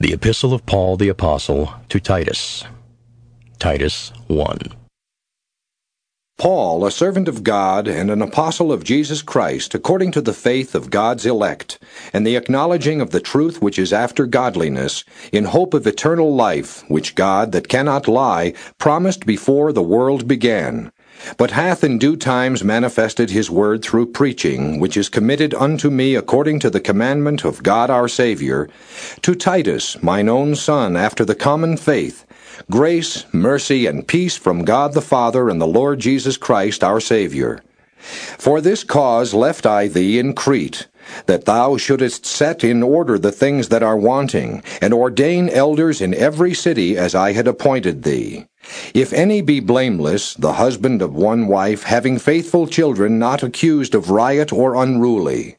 The Epistle of Paul the Apostle to Titus. Titus 1. Paul, a servant of God and an apostle of Jesus Christ, according to the faith of God's elect, and the acknowledging of the truth which is after godliness, in hope of eternal life, which God, that cannot lie, promised before the world began but hath in due times manifested his word through preaching, which is committed unto me according to the commandment of God our Saviour, to Titus, mine own son, after the common faith, grace, mercy, and peace from God the Father and the Lord Jesus Christ our Saviour. For this cause left I thee in Crete, that thou shouldest set in order the things that are wanting, and ordain elders in every city as I had appointed thee. If any be blameless, the husband of one wife, having faithful children, not accused of riot or unruly.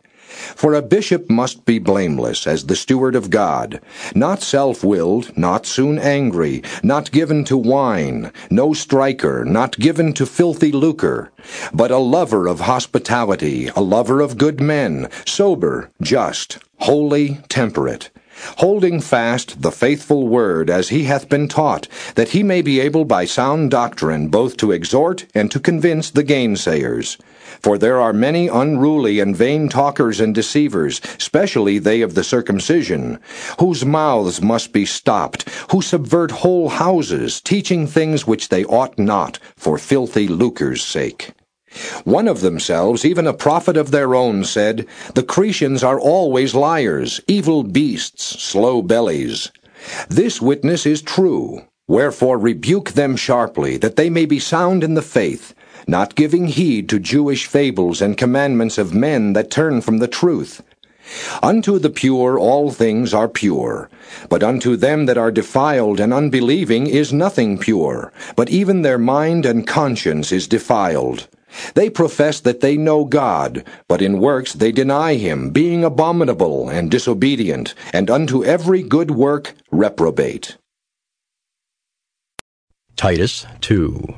For a bishop must be blameless, as the steward of God, not self willed, not soon angry, not given to wine, no striker, not given to filthy lucre, but a lover of hospitality, a lover of good men, sober, just, holy, temperate holding fast the faithful word as he hath been taught, that he may be able by sound doctrine both to exhort and to convince the gainsayers. For there are many unruly and vain talkers and deceivers, specially they of the circumcision, whose mouths must be stopped, who subvert whole houses, teaching things which they ought not, for filthy lucre's sake. One of themselves, even a prophet of their own, said, The Cretians are always liars, evil beasts, slow bellies. This witness is true. Wherefore rebuke them sharply, that they may be sound in the faith, not giving heed to Jewish fables and commandments of men that turn from the truth. Unto the pure all things are pure, but unto them that are defiled and unbelieving is nothing pure, but even their mind and conscience is defiled. They profess that they know God, but in works they deny him, being abominable and disobedient, and unto every good work reprobate. Titus 2.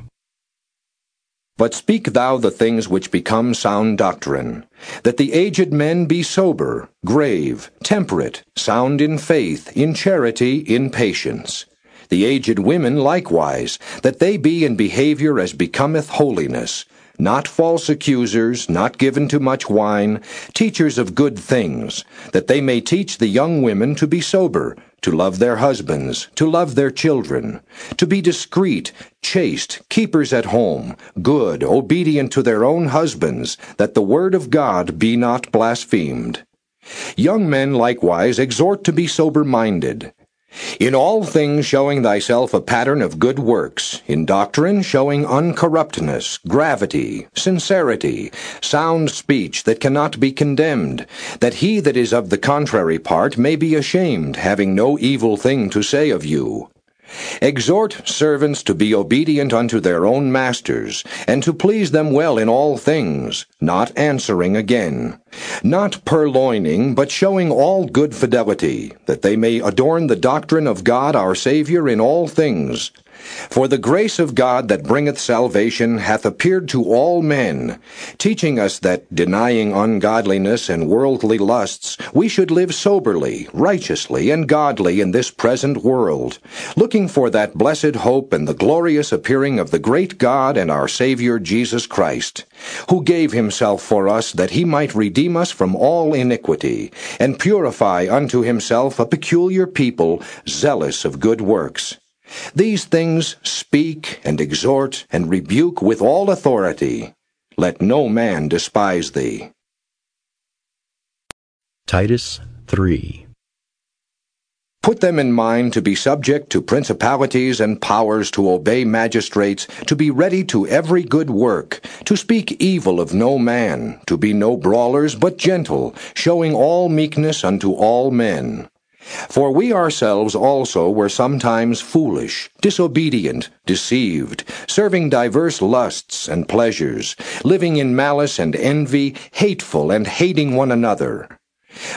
But speak thou the things which become sound doctrine, that the aged men be sober, grave, temperate, sound in faith, in charity, in patience. The aged women likewise, that they be in behavior as becometh holiness not false accusers, not given to much wine, teachers of good things, that they may teach the young women to be sober, to love their husbands, to love their children, to be discreet, chaste, keepers at home, good, obedient to their own husbands, that the word of God be not blasphemed. Young men likewise exhort to be sober minded in all things showing thyself a pattern of good works, in doctrine showing uncorruptness, gravity, sincerity, sound speech that cannot be condemned, that he that is of the contrary part may be ashamed, having no evil thing to say of you. Exhort servants to be obedient unto their own masters, and to please them well in all things, not answering again, not purloining, but showing all good fidelity, that they may adorn the doctrine of God our Saviour in all things. For the grace of God that bringeth salvation hath appeared to all men, teaching us that, denying ungodliness and worldly lusts, we should live soberly, righteously, and godly in this present world, looking for that blessed hope and the glorious appearing of the great God and our Saviour Jesus Christ, who gave himself for us that he might redeem us from all iniquity, and purify unto himself a peculiar people, zealous of good works. These things speak and exhort and rebuke with all authority. Let no man despise thee. Titus 3. Put them in mind to be subject to principalities and powers, to obey magistrates, to be ready to every good work, to speak evil of no man, to be no brawlers, but gentle, showing all meekness unto all men. For we ourselves also were sometimes foolish, disobedient, deceived, serving diverse lusts and pleasures, living in malice and envy, hateful and hating one another.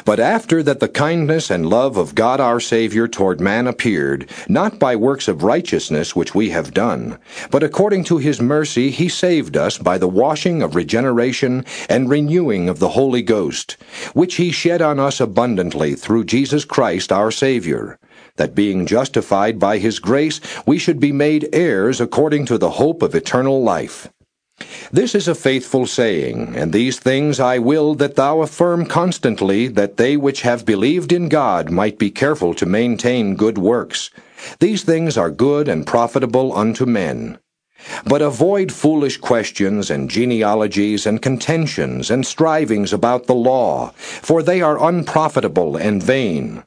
But after that the kindness and love of God our Saviour toward man appeared, not by works of righteousness which we have done, but according to his mercy he saved us by the washing of regeneration and renewing of the Holy Ghost, which he shed on us abundantly through Jesus Christ our Saviour, that being justified by his grace we should be made heirs according to the hope of eternal life. This is a faithful saying, and these things I will that thou affirm constantly, that they which have believed in God might be careful to maintain good works. These things are good and profitable unto men. But avoid foolish questions and genealogies and contentions and strivings about the law, for they are unprofitable and vain.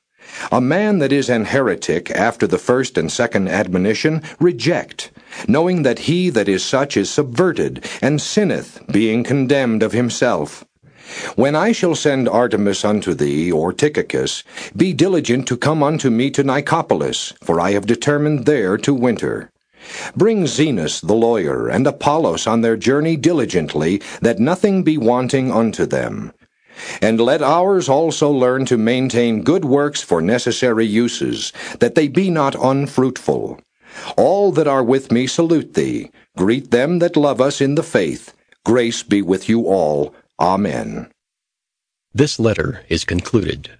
A man that is an heretic after the first and second admonition, reject, knowing that he that is such is subverted, and sinneth, being condemned of himself. When I shall send Artemas unto thee, or Tychicus, be diligent to come unto me to Nicopolis, for I have determined there to winter. Bring Zenas the lawyer, and Apollos on their journey diligently, that nothing be wanting unto them. And let ours also learn to maintain good works for necessary uses, that they be not unfruitful. All that are with me salute thee. Greet them that love us in the faith. Grace be with you all. Amen. This letter is concluded.